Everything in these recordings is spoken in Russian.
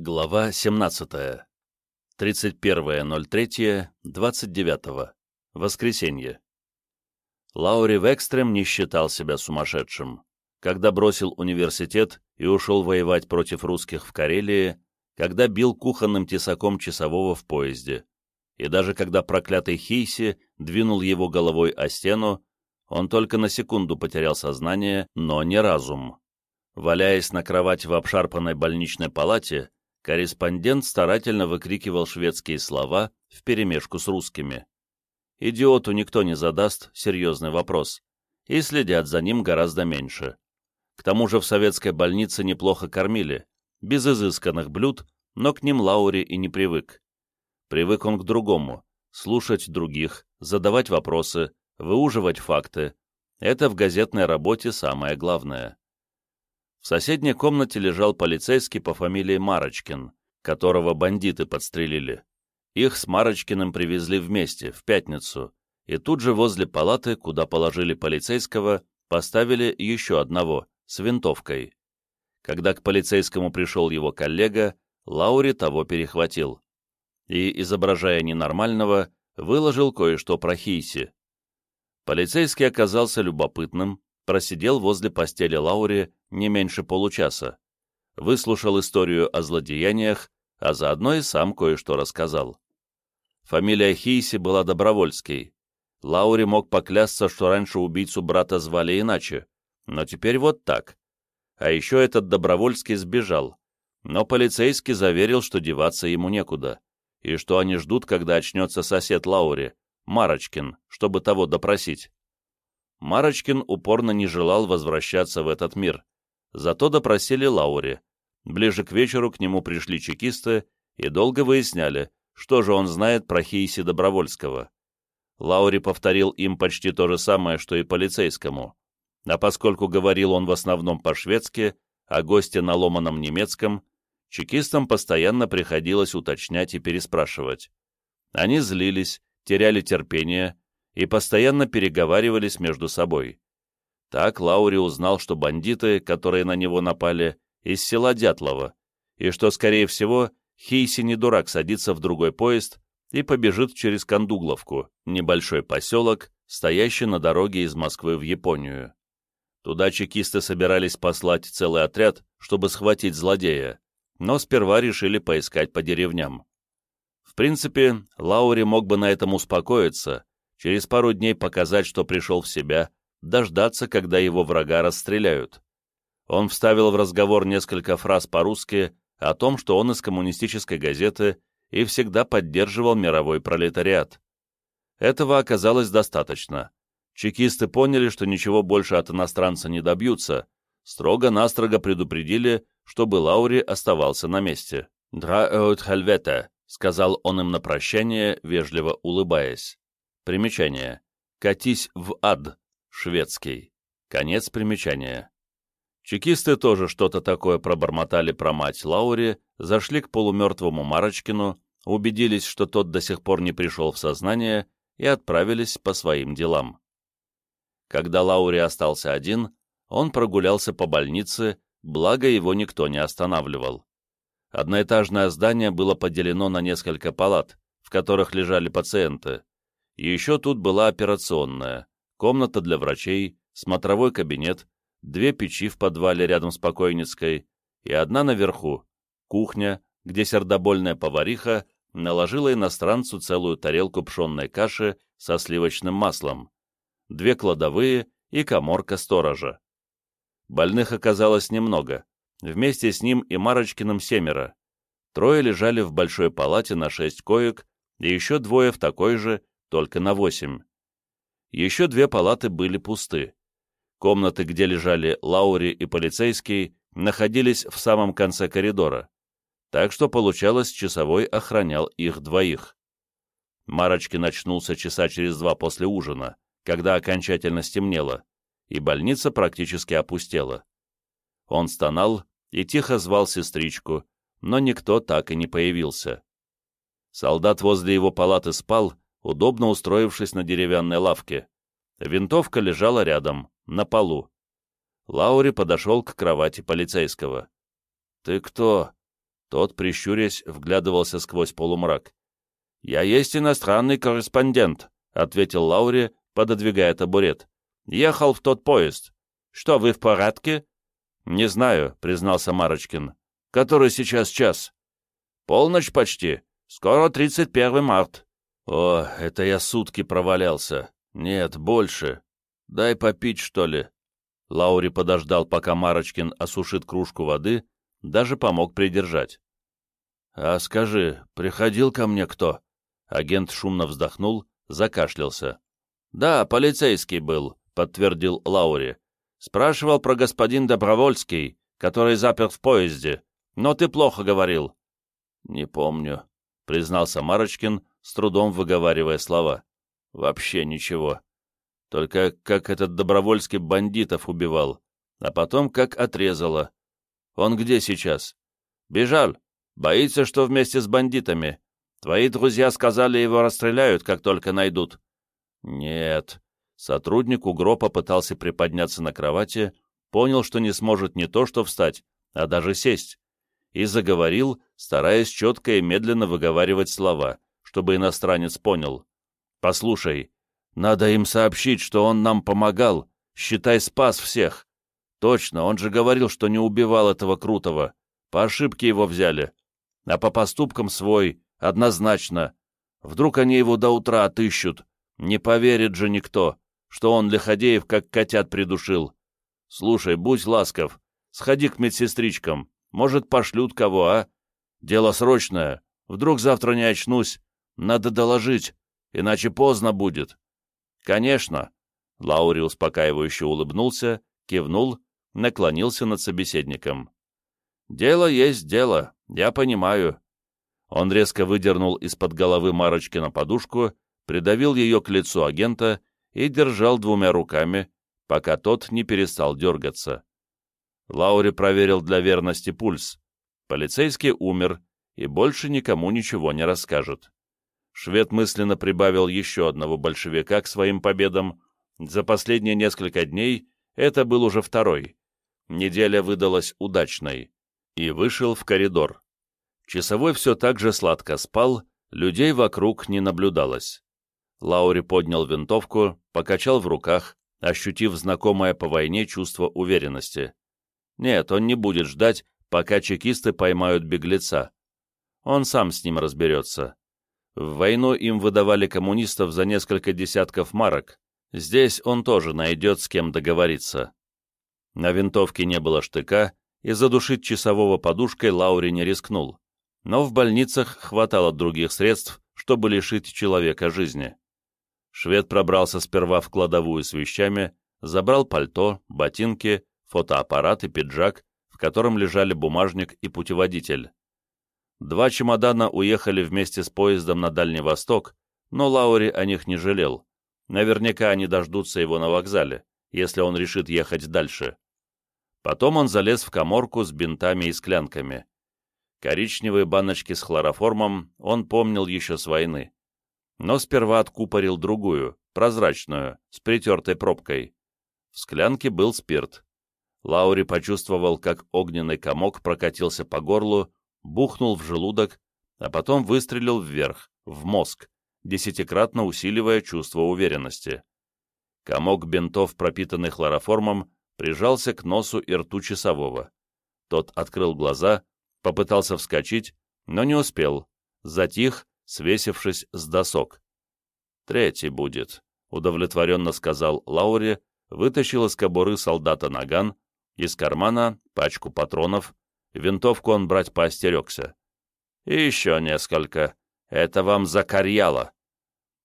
Глава 17. 31.03.29. Воскресенье. Лаури Векстрем не считал себя сумасшедшим. Когда бросил университет и ушел воевать против русских в Карелии, когда бил кухонным тесаком часового в поезде, и даже когда проклятый Хейси двинул его головой о стену, он только на секунду потерял сознание, но не разум. Валяясь на кровати в обшарпанной больничной палате, Корреспондент старательно выкрикивал шведские слова вперемешку с русскими. Идиоту никто не задаст серьезный вопрос, и следят за ним гораздо меньше. К тому же в советской больнице неплохо кормили, без изысканных блюд, но к ним Лаури и не привык. Привык он к другому — слушать других, задавать вопросы, выуживать факты. Это в газетной работе самое главное. В соседней комнате лежал полицейский по фамилии Марочкин, которого бандиты подстрелили. Их с Марочкиным привезли вместе, в пятницу, и тут же возле палаты, куда положили полицейского, поставили еще одного, с винтовкой. Когда к полицейскому пришел его коллега, Лаури того перехватил. И, изображая ненормального, выложил кое-что про Хейси. Полицейский оказался любопытным, просидел возле постели Лаури не меньше получаса, выслушал историю о злодеяниях, а заодно и сам кое-что рассказал. Фамилия Хейси была Добровольский. Лаури мог поклясться, что раньше убийцу брата звали иначе, но теперь вот так. А еще этот Добровольский сбежал, но полицейский заверил, что деваться ему некуда, и что они ждут, когда очнется сосед Лаури, Марочкин, чтобы того допросить. Марочкин упорно не желал возвращаться в этот мир. Зато допросили Лаури. Ближе к вечеру к нему пришли чекисты и долго выясняли, что же он знает про Хейси Добровольского. Лаури повторил им почти то же самое, что и полицейскому. А поскольку говорил он в основном по-шведски, а гости на ломаном немецком, чекистам постоянно приходилось уточнять и переспрашивать. Они злились, теряли терпение и постоянно переговаривались между собой. Так Лаури узнал, что бандиты, которые на него напали, из села Дятлова, и что, скорее всего, Хейси не дурак садится в другой поезд и побежит через Кандугловку, небольшой поселок, стоящий на дороге из Москвы в Японию. Туда чекисты собирались послать целый отряд, чтобы схватить злодея, но сперва решили поискать по деревням. В принципе, Лаури мог бы на этом успокоиться, через пару дней показать, что пришел в себя, дождаться, когда его врага расстреляют. Он вставил в разговор несколько фраз по-русски о том, что он из коммунистической газеты и всегда поддерживал мировой пролетариат. Этого оказалось достаточно. Чекисты поняли, что ничего больше от иностранца не добьются, строго-настрого предупредили, чтобы Лаури оставался на месте. «Дра эут хельвете», — сказал он им на прощание, вежливо улыбаясь. Примечание. «Катись в ад», шведский. Конец примечания. Чекисты тоже что-то такое пробормотали про мать Лаури, зашли к полумертвому Марочкину, убедились, что тот до сих пор не пришел в сознание, и отправились по своим делам. Когда Лаури остался один, он прогулялся по больнице, благо его никто не останавливал. Одноэтажное здание было поделено на несколько палат, в которых лежали пациенты. Еще тут была операционная, комната для врачей, смотровой кабинет, две печи в подвале рядом с покойницкой и одна наверху, кухня, где сердобольная повариха наложила иностранцу целую тарелку пшенной каши со сливочным маслом, две кладовые и коморка сторожа. Больных оказалось немного, вместе с ним и Марочкиным семеро. Трое лежали в большой палате на шесть коек, и еще двое в такой же, только на восемь. Еще две палаты были пусты. Комнаты, где лежали Лаури и полицейский, находились в самом конце коридора, так что, получалось, часовой охранял их двоих. Марочкин очнулся часа через два после ужина, когда окончательно стемнело, и больница практически опустела. Он стонал и тихо звал сестричку, но никто так и не появился. Солдат возле его палаты спал, удобно устроившись на деревянной лавке. Винтовка лежала рядом, на полу. Лаури подошел к кровати полицейского. «Ты кто?» Тот, прищурясь, вглядывался сквозь полумрак. «Я есть иностранный корреспондент», — ответил Лаури, пододвигая табурет. «Ехал в тот поезд. Что, вы в порядке?» «Не знаю», — признался Марочкин. «Который сейчас час?» «Полночь почти. Скоро 31 март». «О, это я сутки провалялся. Нет, больше. Дай попить, что ли?» Лаури подождал, пока Марочкин осушит кружку воды, даже помог придержать. «А скажи, приходил ко мне кто?» Агент шумно вздохнул, закашлялся. «Да, полицейский был», — подтвердил Лаури. «Спрашивал про господин Добровольский, который запер в поезде, но ты плохо говорил». «Не помню», — признался Марочкин, с трудом выговаривая слова. «Вообще ничего. Только как этот Добровольский бандитов убивал, а потом как отрезало. Он где сейчас? Бежал. Боится, что вместе с бандитами. Твои друзья сказали, его расстреляют, как только найдут. Нет. Сотрудник УГРО попытался приподняться на кровати, понял, что не сможет не то что встать, а даже сесть, и заговорил, стараясь четко и медленно выговаривать слова, чтобы иностранец понял. «Послушай, надо им сообщить, что он нам помогал, считай, спас всех. Точно, он же говорил, что не убивал этого Крутого. По ошибке его взяли. А по поступкам свой, однозначно. Вдруг они его до утра отыщут. Не поверит же никто, что он Лиходеев как котят придушил. Слушай, будь ласков, сходи к медсестричкам. Может, пошлют кого, а? Дело срочное. Вдруг завтра не очнусь. Надо доложить, иначе поздно будет. Конечно. Лаури успокаивающе улыбнулся, кивнул, наклонился над собеседником. «Дело есть дело, я понимаю». Он резко выдернул из-под головы Марочкина подушку, придавил ее к лицу агента и держал двумя руками, пока тот не перестал дергаться. Лаури проверил для верности пульс. Полицейский умер и больше никому ничего не расскажет. Швед мысленно прибавил еще одного большевика к своим победам. За последние несколько дней это был уже второй. Неделя выдалась удачной. И вышел в коридор. Часовой все так же сладко спал, людей вокруг не наблюдалось. Лаури поднял винтовку, покачал в руках, ощутив знакомое по войне чувство уверенности. Нет, он не будет ждать, пока чекисты поймают беглеца. Он сам с ним разберется. В войну им выдавали коммунистов за несколько десятков марок. Здесь он тоже найдет с кем договориться. На винтовке не было штыка, и задушить часового подушкой Лаури не рискнул. Но в больницах хватало других средств, чтобы лишить человека жизни. Швед пробрался сперва в кладовую с вещами, забрал пальто, ботинки, фотоаппарат и пиджак, в котором лежали бумажник и путеводитель. Два чемодана уехали вместе с поездом на Дальний Восток, но Лаури о них не жалел. Наверняка они дождутся его на вокзале, если он решит ехать дальше. Потом он залез в коморку с бинтами и склянками. Коричневые баночки с хлороформом он помнил еще с войны. Но сперва откупорил другую, прозрачную, с притертой пробкой. В склянке был спирт. Лаури почувствовал, как огненный комок прокатился по горлу, бухнул в желудок, а потом выстрелил вверх, в мозг, десятикратно усиливая чувство уверенности. Комок бинтов, пропитанный хлороформом, прижался к носу и рту часового. Тот открыл глаза, попытался вскочить, но не успел, затих, свесившись с досок. «Третий будет», — удовлетворенно сказал Лауре, вытащил из кобуры солдата наган, из кармана пачку патронов, винтовку он брать поостерегся. «И еще несколько. Это вам за карьяло».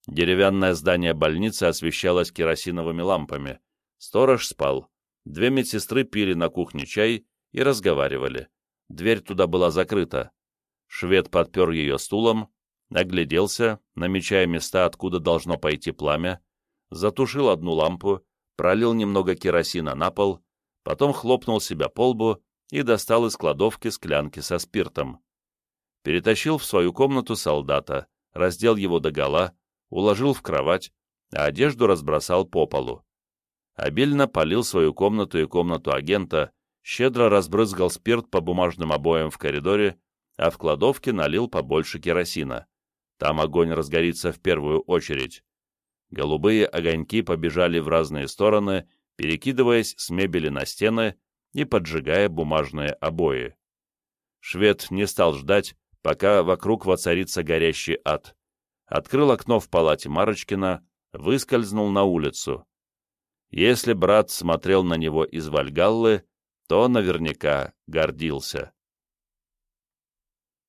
Деревянное здание больницы освещалось керосиновыми лампами. Сторож спал. Две медсестры пили на кухне чай и разговаривали. Дверь туда была закрыта. Швед подпер ее стулом, огляделся, намечая места, откуда должно пойти пламя, затушил одну лампу, пролил немного керосина на пол, потом хлопнул себя по лбу и достал из кладовки склянки со спиртом. Перетащил в свою комнату солдата, раздел его догола, уложил в кровать, а одежду разбросал по полу обильно полил свою комнату и комнату агента, щедро разбрызгал спирт по бумажным обоям в коридоре а в кладовке налил побольше керосина. Там огонь разгорится в первую очередь. Голубые огоньки побежали в разные стороны, перекидываясь с мебели на стены и поджигая бумажные обои. Швед не стал ждать, пока вокруг воцарится горящий ад. Открыл окно в палате Марочкина, выскользнул на улицу. Если брат смотрел на него из Вальгаллы, то наверняка гордился.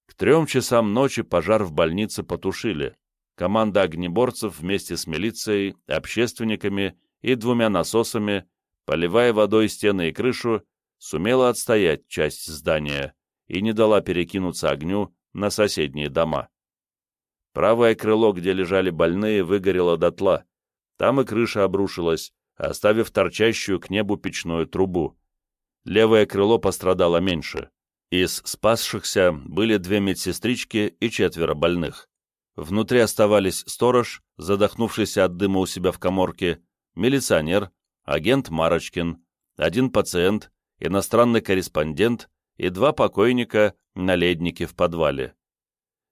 К трем часам ночи пожар в больнице потушили. Команда огнеборцев вместе с милицией, общественниками и двумя насосами, поливая водой стены и крышу, сумела отстоять часть здания и не дала перекинуться огню на соседние дома. Правое крыло, где лежали больные, выгорело дотла. Там и крыша обрушилась, оставив торчащую к небу печную трубу. Левое крыло пострадало меньше. Из спасшихся были две медсестрички и четверо больных. Внутри оставались сторож, задохнувшийся от дыма у себя в коморке, милиционер, агент Марочкин, один пациент, иностранный корреспондент и два покойника на леднике в подвале.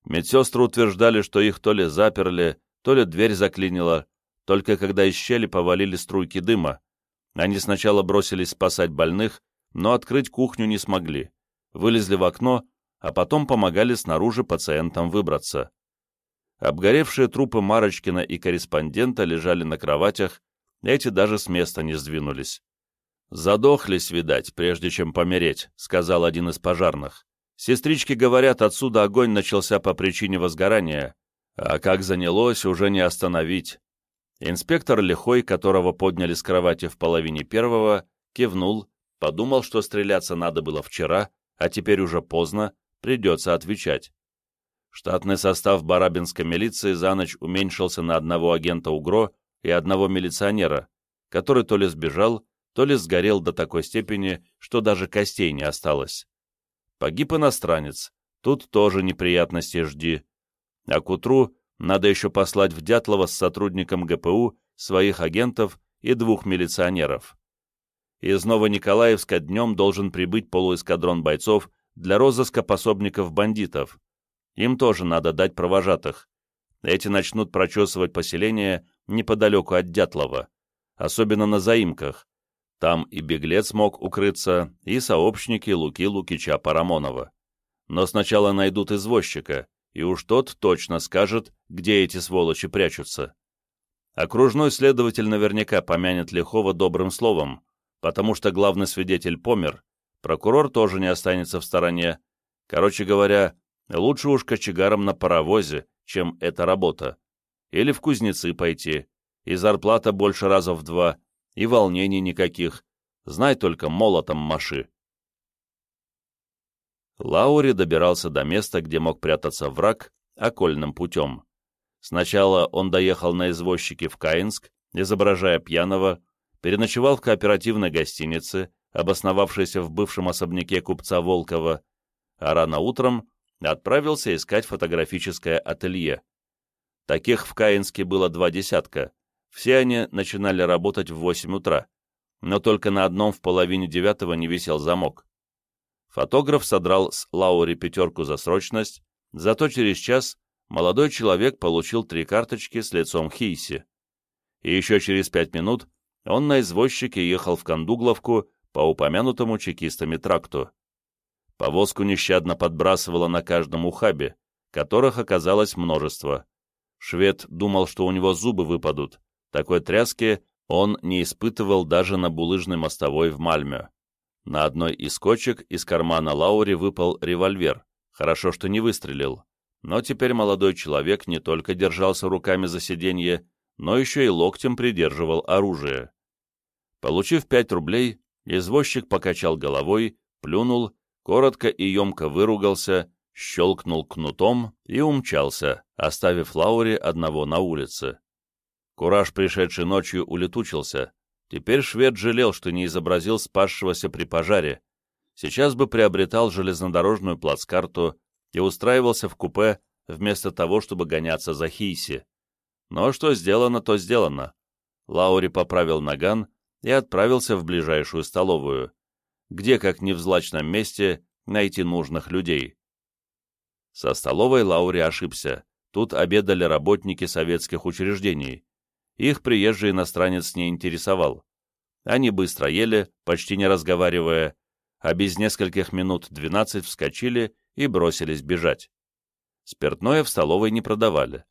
Медсестры утверждали, что их то ли заперли, то ли дверь заклинила, только когда из щели повалили струйки дыма. Они сначала бросились спасать больных, но открыть кухню не смогли. Вылезли в окно, а потом помогали снаружи пациентам выбраться. Обгоревшие трупы Марочкина и корреспондента лежали на кроватях, эти даже с места не сдвинулись. «Задохлись, видать, прежде чем помереть», — сказал один из пожарных. «Сестрички говорят, отсюда огонь начался по причине возгорания, а как занялось, уже не остановить». Инспектор Лихой, которого подняли с кровати в половине первого, кивнул, подумал, что стреляться надо было вчера, а теперь уже поздно, придется отвечать. Штатный состав барабинской милиции за ночь уменьшился на одного агента УГРО и одного милиционера, который то ли сбежал, то ли сгорел до такой степени, что даже костей не осталось. Погиб иностранец, тут тоже неприятности жди. А к утру надо еще послать в Дятлово с сотрудником ГПУ своих агентов и двух милиционеров. Из Новониколаевска днем должен прибыть полуэскадрон бойцов для розыска пособников бандитов. Им тоже надо дать провожатых. Эти начнут прочесывать поселение неподалеку от Дятлова, особенно на заимках, там и беглец мог укрыться, и сообщники Луки Лукича Парамонова. Но сначала найдут извозчика, и уж тот точно скажет, где эти сволочи прячутся. Окружной следователь наверняка помянет Лихова добрым словом, потому что главный свидетель помер, прокурор тоже не останется в стороне. Короче говоря, лучше уж кочегаром на паровозе, чем эта работа. Или в кузнецы пойти, и зарплата больше раза в два, и волнений никаких, знай только молотом маши. Лаури добирался до места, где мог прятаться враг, окольным путем. Сначала он доехал на извозчике в Каинск, изображая пьяного, переночевал в кооперативной гостинице, обосновавшейся в бывшем особняке купца Волкова, а рано утром отправился искать фотографическое ателье. Таких в Каинске было два десятка, все они начинали работать в 8 утра, но только на одном в половине девятого не висел замок. Фотограф содрал с Лаури пятерку за срочность, зато через час молодой человек получил три карточки с лицом Хейси. И еще через пять минут он на извозчике ехал в Кандугловку по упомянутому чекистами тракту. Повозку нещадно подбрасывало на каждом ухабе, которых оказалось множество. Швед думал, что у него зубы выпадут, такой тряски он не испытывал даже на булыжной мостовой в Мальме. На одной из кочек из кармана Лаури выпал револьвер. Хорошо, что не выстрелил. Но теперь молодой человек не только держался руками за сиденье, но еще и локтем придерживал оружие. Получив пять рублей, извозчик покачал головой, плюнул, коротко и емко выругался, щелкнул кнутом и умчался, оставив Лаури одного на улице. Кураж, пришедший ночью, улетучился. Теперь швед жалел, что не изобразил спасшегося при пожаре. Сейчас бы приобретал железнодорожную плацкарту и устраивался в купе, вместо того, чтобы гоняться за Хейси. Но что сделано, то сделано. Лаури поправил наган и отправился в ближайшую столовую, где, как ни в злачном месте, найти нужных людей. Со столовой Лаури ошибся. Тут обедали работники советских учреждений. Их приезжий иностранец не интересовал. Они быстро ели, почти не разговаривая, а без нескольких минут двенадцать вскочили и бросились бежать. Спиртное в столовой не продавали.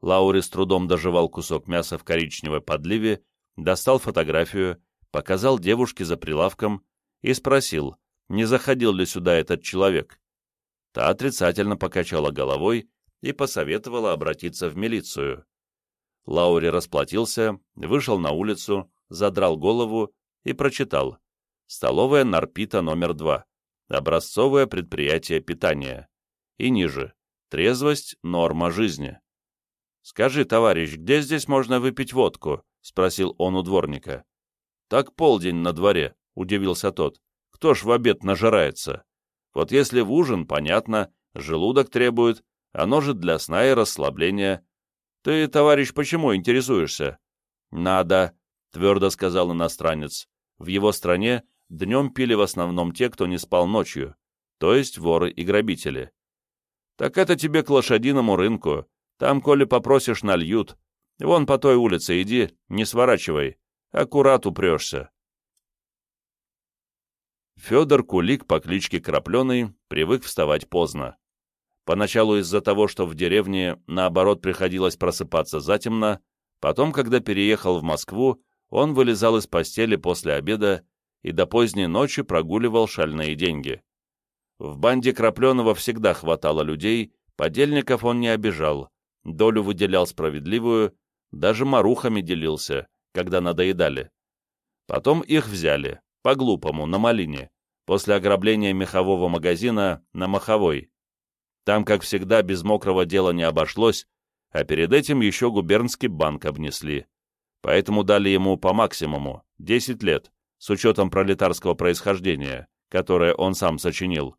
Лаури с трудом доживал кусок мяса в коричневой подливе, достал фотографию, показал девушке за прилавком и спросил, не заходил ли сюда этот человек. Та отрицательно покачала головой и посоветовала обратиться в милицию. Лаури расплатился, вышел на улицу, задрал голову и прочитал. Столовая Нарпита номер два. Образцовое предприятие питания. И ниже. Трезвость – норма жизни. «Скажи, товарищ, где здесь можно выпить водку?» — спросил он у дворника. «Так полдень на дворе», — удивился тот. «Кто ж в обед нажирается? Вот если в ужин, понятно, желудок требует, оно же для сна и расслабления. Ты, товарищ, почему интересуешься?» «Надо», — твердо сказал иностранец. В его стране днем пили в основном те, кто не спал ночью, то есть воры и грабители. «Так это тебе к лошадиному рынку. Там, коли попросишь, нальют. Вон по той улице иди, не сворачивай. Аккурат упрешься». Федор Кулик по кличке Крапленый привык вставать поздно. Поначалу из-за того, что в деревне, наоборот, приходилось просыпаться затемно, потом, когда переехал в Москву, он вылезал из постели после обеда и до поздней ночи прогуливал шальные деньги. В банде Крапленого всегда хватало людей, подельников он не обижал, долю выделял справедливую, даже марухами делился, когда надоедали. Потом их взяли, по-глупому, на малине, после ограбления мехового магазина на Маховой. Там, как всегда, без мокрого дела не обошлось, а перед этим еще губернский банк обнесли. Поэтому дали ему по максимуму, 10 лет, с учетом пролетарского происхождения, которое он сам сочинил.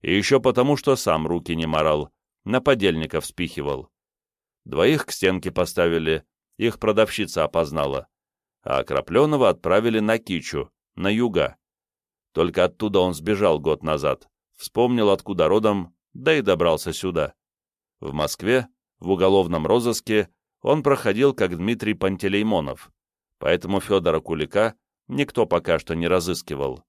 И еще потому, что сам руки не морал, на подельников спихивал. Двоих к стенке поставили, их продавщица опознала, а Крапленова отправили на Кичу, на юга. Только оттуда он сбежал год назад, вспомнил, откуда родом, да и добрался сюда. В Москве, в уголовном розыске, он проходил как Дмитрий Пантелеймонов, поэтому Федора Кулика никто пока что не разыскивал.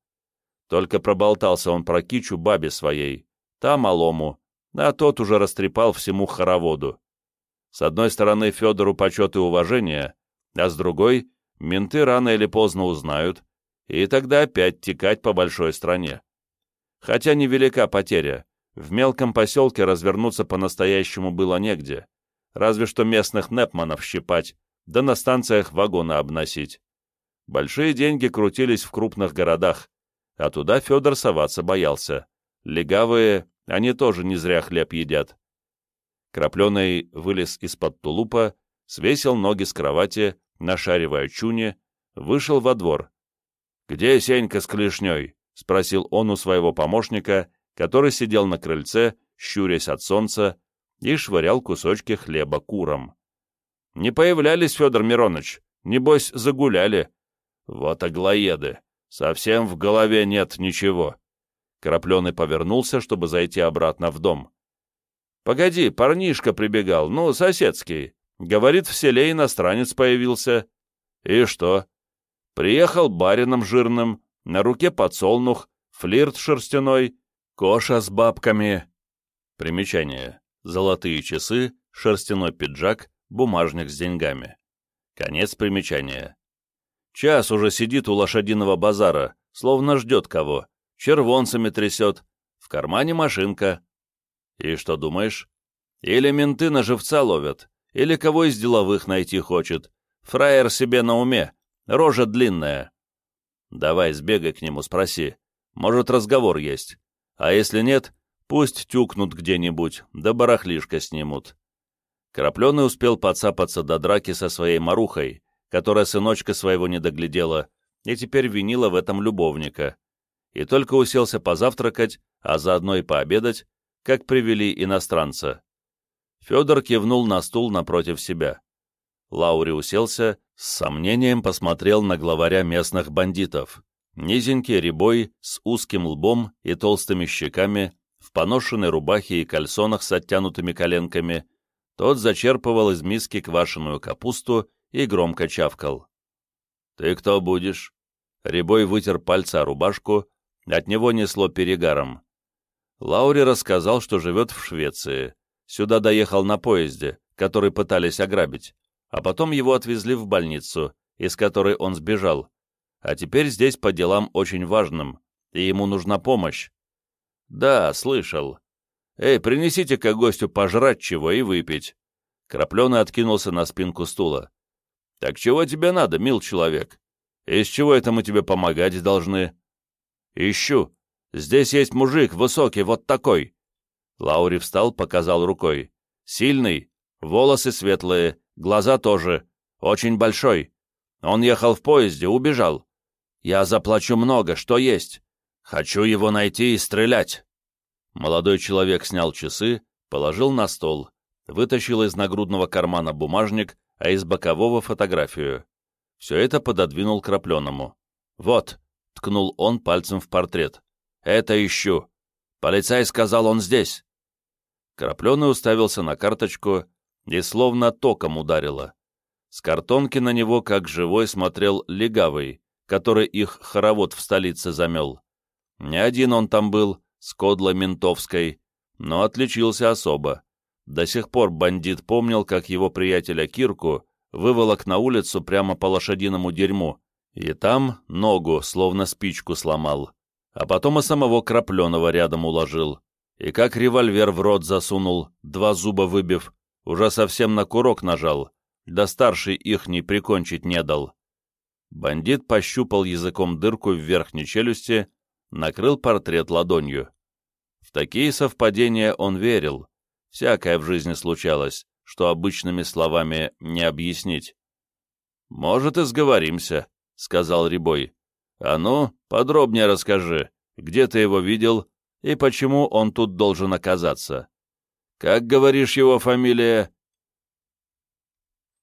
Только проболтался он про кичу бабе своей, та малому, а тот уже растрепал всему хороводу. С одной стороны, Федору почет и уважение, а с другой, менты рано или поздно узнают, и тогда опять текать по большой стране. Хотя невелика потеря, в мелком поселке развернуться по-настоящему было негде, разве что местных непманов щипать, да на станциях вагоны обносить. Большие деньги крутились в крупных городах, а туда Федор соваться боялся. Легавые, они тоже не зря хлеб едят. Крапленый вылез из-под тулупа, свесил ноги с кровати, нашаривая чуни, вышел во двор. «Где Сенька с клешней?» — спросил он у своего помощника, который сидел на крыльце, щурясь от солнца, и швырял кусочки хлеба курам. «Не появлялись, Федор Миронович, небось, загуляли», вот аглоеды. Совсем в голове нет ничего. Крапленый повернулся, чтобы зайти обратно в дом. «Погоди, парнишка прибегал, ну, соседский. Говорит, в селе иностранец появился». «И что?» «Приехал барином жирным, на руке подсолнух, флирт шерстяной, коша с бабками». Примечание. Золотые часы, шерстяной пиджак, бумажник с деньгами. Конец примечания. Час уже сидит у лошадиного базара, словно ждет кого, червонцами трясет, в кармане машинка. И что думаешь? Или менты на живца ловят, или кого из деловых найти хочет. Фраер себе на уме, рожа длинная. Давай сбегай к нему, спроси. Может, разговор есть. А если нет, пусть тюкнут где-нибудь, да барахлишко снимут. Крапленый успел подцапаться до драки со своей марухой, которая сыночка своего не доглядела, и теперь винила в этом любовника. И только уселся позавтракать, а заодно и пообедать, как привели иностранца. Федор кивнул на стул напротив себя. Лаури уселся, с сомнением посмотрел на главаря местных бандитов. Низенький рябой, с узким лбом и толстыми щеками, в поношенной рубахе и кальсонах с оттянутыми коленками, тот зачерпывал из миски квашеную капусту и громко чавкал. «Ты кто будешь?» Рябой вытер пальцы о рубашку, от него несло перегаром. Лаури рассказал, что живет в Швеции. Сюда доехал на поезде, который пытались ограбить, а потом его отвезли в больницу, из которой он сбежал. А теперь здесь по делам очень важным, и ему нужна помощь. «Да, слышал. Эй, принесите-ка гостю пожрать чего и выпить». Крапленый откинулся на спинку стула. «Так чего тебе надо, мил человек? Из чего это мы тебе помогать должны?» «Ищу. Здесь есть мужик, высокий, вот такой». Лаури встал, показал рукой. «Сильный, волосы светлые, глаза тоже, очень большой. Он ехал в поезде, убежал. Я заплачу много, что есть. Хочу его найти и стрелять». Молодой человек снял часы, положил на стол, вытащил из нагрудного кармана бумажник, а из бокового фотографию. Все это пододвинул крапленому. «Вот», — ткнул он пальцем в портрет. «Это ищу. Полицай сказал, он здесь». Крапленый уставился на карточку и словно током ударило. С картонки на него, как живой, смотрел легавый, который их хоровод в столице замел. Не один он там был, с кодлой ментовской, но отличился особо. До сих пор бандит помнил, как его приятеля Кирку выволок на улицу прямо по лошадиному дерьму, и там ногу, словно спичку сломал, а потом и самого Крапленого рядом уложил, и как револьвер в рот засунул, два зуба выбив, уже совсем на курок нажал, да старший их не прикончить не дал. Бандит пощупал языком дырку в верхней челюсти, накрыл портрет ладонью. В такие совпадения он верил. Всякое в жизни случалось, что обычными словами не объяснить. «Может, и сговоримся», — сказал Рябой. «А ну, подробнее расскажи, где ты его видел и почему он тут должен оказаться. Как, говоришь, его фамилия?»